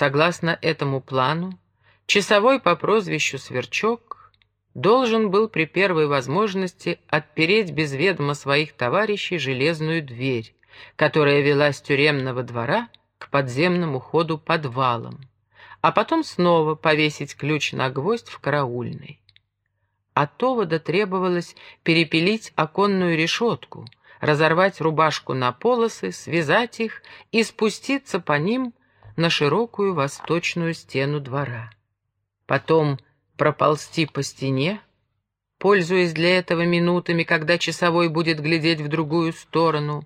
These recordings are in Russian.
Согласно этому плану, часовой по прозвищу Сверчок должен был при первой возможности отпереть без ведома своих товарищей железную дверь, которая вела с тюремного двора к подземному ходу подвалом, а потом снова повесить ключ на гвоздь в караульной. От овода требовалось перепилить оконную решетку, разорвать рубашку на полосы, связать их и спуститься по ним на широкую восточную стену двора. Потом проползти по стене, пользуясь для этого минутами, когда часовой будет глядеть в другую сторону,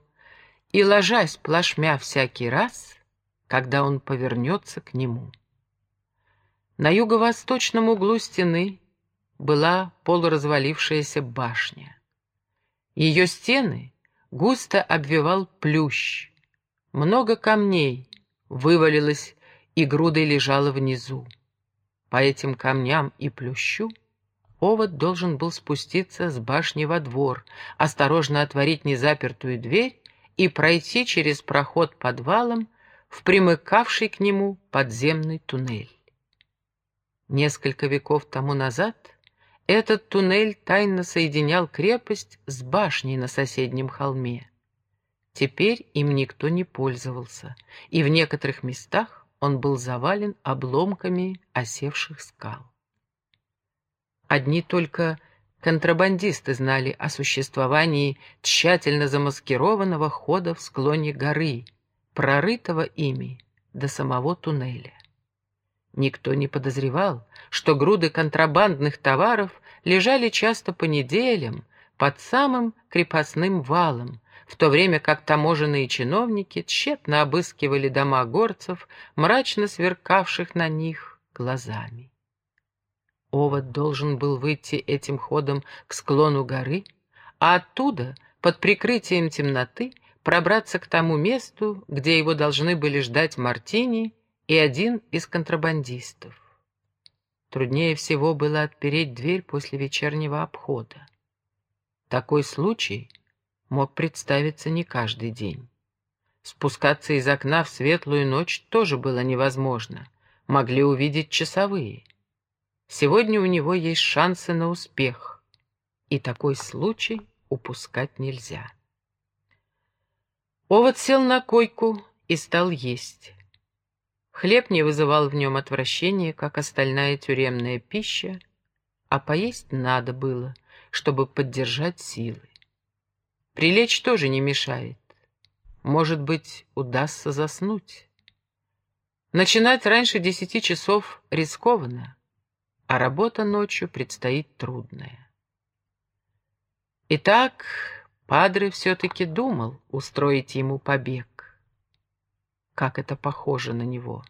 и ложась плашмя всякий раз, когда он повернется к нему. На юго-восточном углу стены была полуразвалившаяся башня. Ее стены густо обвивал плющ. Много камней вывалилось и грудой лежало внизу. По этим камням и плющу овод должен был спуститься с башни во двор, осторожно отворить незапертую дверь и пройти через проход подвалом в примыкавший к нему подземный туннель. Несколько веков тому назад этот туннель тайно соединял крепость с башней на соседнем холме. Теперь им никто не пользовался, и в некоторых местах он был завален обломками осевших скал. Одни только контрабандисты знали о существовании тщательно замаскированного хода в склоне горы, прорытого ими до самого туннеля. Никто не подозревал, что груды контрабандных товаров лежали часто по неделям под самым крепостным валом, в то время как таможенные чиновники тщетно обыскивали дома горцев, мрачно сверкавших на них глазами. Овод должен был выйти этим ходом к склону горы, а оттуда, под прикрытием темноты, пробраться к тому месту, где его должны были ждать Мартини и один из контрабандистов. Труднее всего было отпереть дверь после вечернего обхода. Такой случай мог представиться не каждый день. Спускаться из окна в светлую ночь тоже было невозможно. Могли увидеть часовые. Сегодня у него есть шансы на успех, и такой случай упускать нельзя. Овод сел на койку и стал есть. Хлеб не вызывал в нем отвращения, как остальная тюремная пища, а поесть надо было, чтобы поддержать силы. Прилечь тоже не мешает. Может быть, удастся заснуть. Начинать раньше десяти часов рискованно, а работа ночью предстоит трудная. Итак, Падре все-таки думал устроить ему побег как это похоже на него.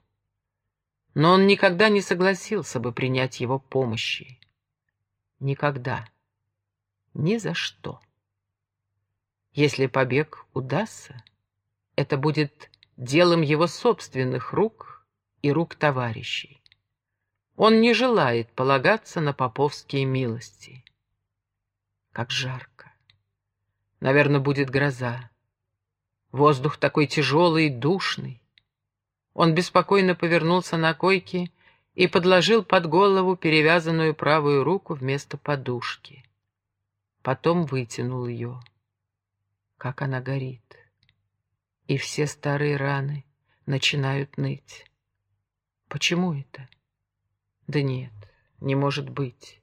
Но он никогда не согласился бы принять его помощи. Никогда. Ни за что. Если побег удастся, это будет делом его собственных рук и рук товарищей. Он не желает полагаться на поповские милости. Как жарко. Наверное, будет гроза. Воздух такой тяжелый и душный. Он беспокойно повернулся на койке и подложил под голову перевязанную правую руку вместо подушки. Потом вытянул ее. Как она горит. И все старые раны начинают ныть. Почему это? Да нет, не может быть.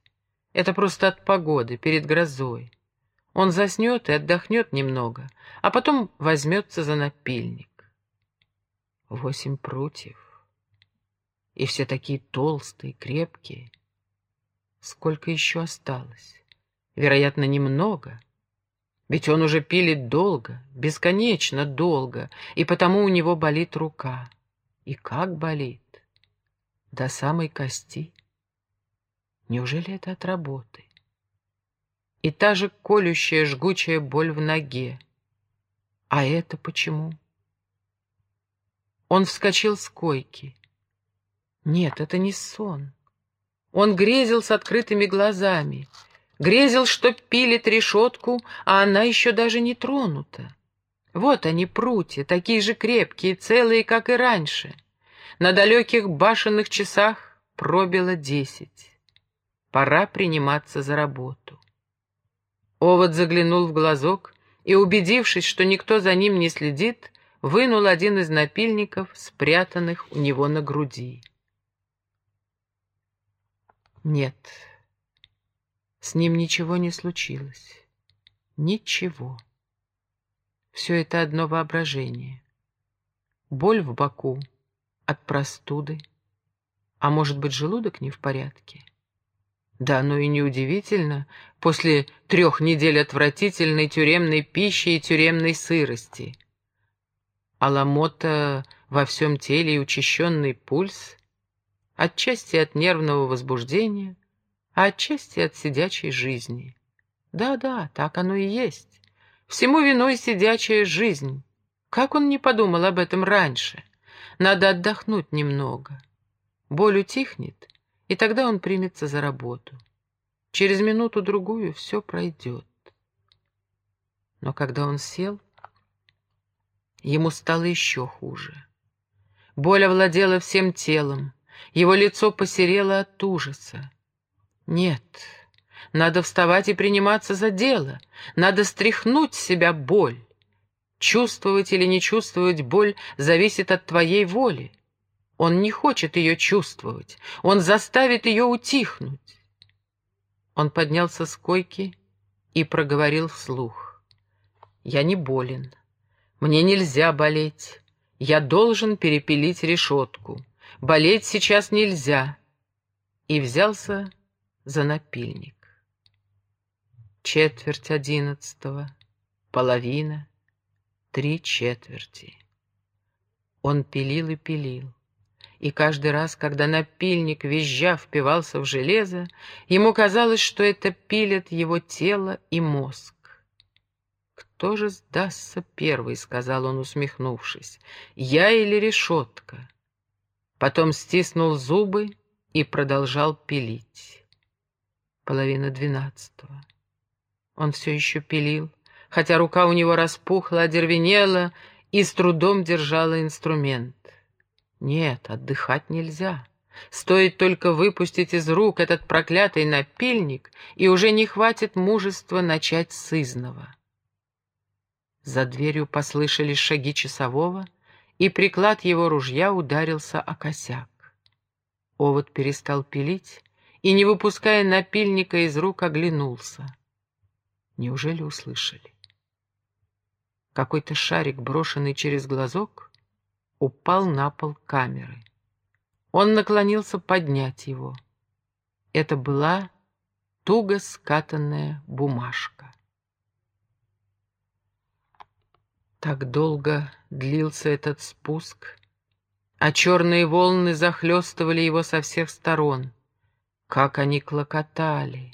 Это просто от погоды, перед грозой. Он заснет и отдохнет немного, а потом возьмется за напильник. Восемь прутьев. И все такие толстые, крепкие. Сколько еще осталось? Вероятно, немного. Ведь он уже пилит долго, бесконечно долго, и потому у него болит рука. И как болит? До самой кости. Неужели это от работы? и та же колющая, жгучая боль в ноге. А это почему? Он вскочил с койки. Нет, это не сон. Он грезил с открытыми глазами. Грезил, что пилит решетку, а она еще даже не тронута. Вот они, прутья, такие же крепкие, целые, как и раньше. На далеких башенных часах пробило десять. Пора приниматься за работу. Овод заглянул в глазок и, убедившись, что никто за ним не следит, вынул один из напильников, спрятанных у него на груди. Нет, с ним ничего не случилось. Ничего. Все это одно воображение. Боль в боку от простуды. А может быть, желудок не в порядке? Да, но и неудивительно, после трех недель отвратительной тюремной пищи и тюремной сырости. А ломота во всем теле и учащенный пульс, отчасти от нервного возбуждения, а отчасти от сидячей жизни. Да-да, так оно и есть. Всему виной сидячая жизнь. Как он не подумал об этом раньше? Надо отдохнуть немного. Боль утихнет, и тогда он примется за работу. Через минуту-другую все пройдет. Но когда он сел, ему стало еще хуже. Боль овладела всем телом, его лицо посерело от ужаса. Нет, надо вставать и приниматься за дело, надо стряхнуть с себя боль. Чувствовать или не чувствовать боль зависит от твоей воли. Он не хочет ее чувствовать. Он заставит ее утихнуть. Он поднялся с койки и проговорил вслух. «Я не болен. Мне нельзя болеть. Я должен перепилить решетку. Болеть сейчас нельзя». И взялся за напильник. Четверть одиннадцатого, половина, три четверти. Он пилил и пилил и каждый раз, когда напильник, визжа, впивался в железо, ему казалось, что это пилит его тело и мозг. «Кто же сдастся первый?» — сказал он, усмехнувшись. «Я или решетка?» Потом стиснул зубы и продолжал пилить. Половина двенадцатого. Он все еще пилил, хотя рука у него распухла, одервенела и с трудом держала инструмент. Нет, отдыхать нельзя. Стоит только выпустить из рук этот проклятый напильник, и уже не хватит мужества начать с изного. За дверью послышались шаги часового, и приклад его ружья ударился о косяк. Овод перестал пилить и, не выпуская напильника из рук, оглянулся. Неужели услышали? Какой-то шарик, брошенный через глазок, упал на пол камеры. Он наклонился поднять его. Это была туго скатанная бумажка. Так долго длился этот спуск, а черные волны захлестывали его со всех сторон. Как они клокотали!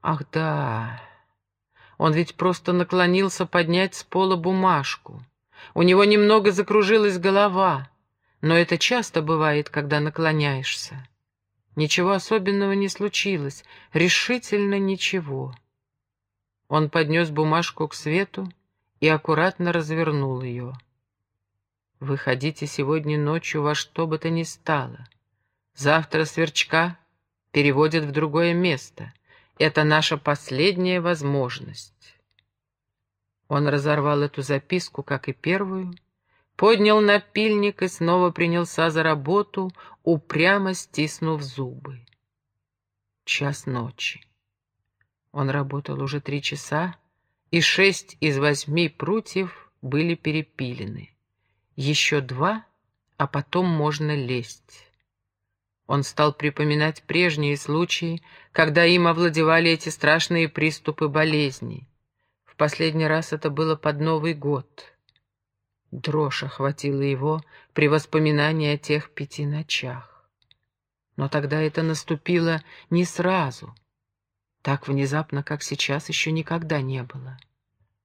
Ах да, он ведь просто наклонился поднять с пола бумажку. У него немного закружилась голова, но это часто бывает, когда наклоняешься. Ничего особенного не случилось, решительно ничего. Он поднес бумажку к свету и аккуратно развернул ее. «Выходите сегодня ночью во что бы то ни стало. Завтра сверчка переводят в другое место. Это наша последняя возможность». Он разорвал эту записку, как и первую, поднял напильник и снова принялся за работу, упрямо стиснув зубы. Час ночи. Он работал уже три часа, и шесть из восьми прутьев были перепилены. Еще два, а потом можно лезть. Он стал припоминать прежние случаи, когда им овладевали эти страшные приступы болезней. В последний раз это было под Новый год. Дрожь охватила его при воспоминании о тех пяти ночах. Но тогда это наступило не сразу. Так внезапно, как сейчас, еще никогда не было.